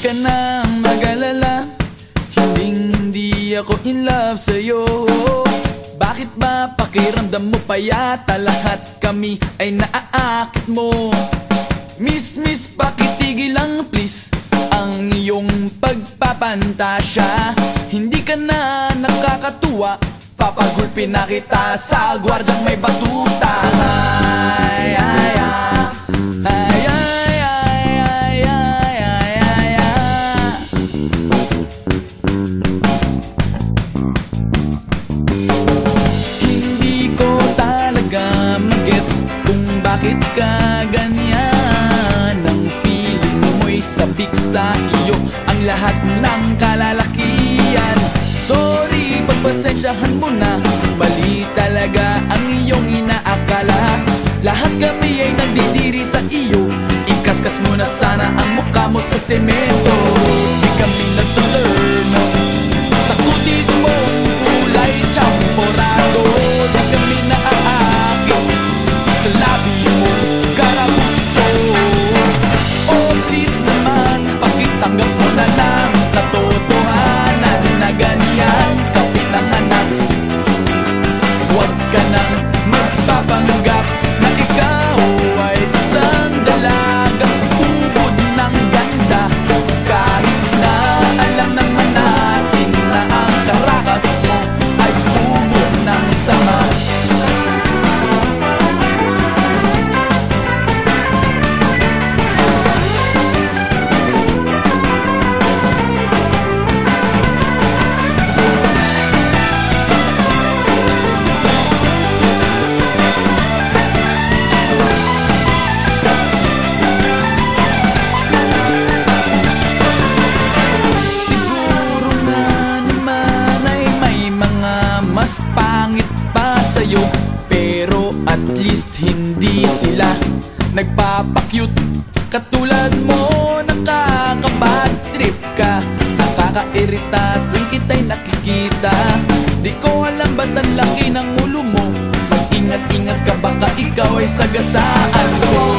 ka nang mag-alala. Hinding hindi ako in love sa'yo. Bakit ba pakiramdam mo pa yata Lahat kami ay naaakit mo? Miss, miss, pakitigil lang please. Ang iyong pagpapantasya Hindi ka na nakakatuwa. Papagulpin na kita sa gwardyang may batuta lahat ng kalalakian Sorry, pagpasensyahan mo na. Mali talaga ang iyong inaakala. Lahat kami ay nandidiri sa iyo. Ikaskas mo na sana ang mukha mo sa semento Pakitanggap mo na at least hindi sila nagpapakyut Katulad mo nakakabad trip ka. Nakakairita tuwing kita'y nakikita. Di ko alam ba't ang laki ng ulo mo. Mag-ingat-ingat ka baka ikaw ay sagasaan. ko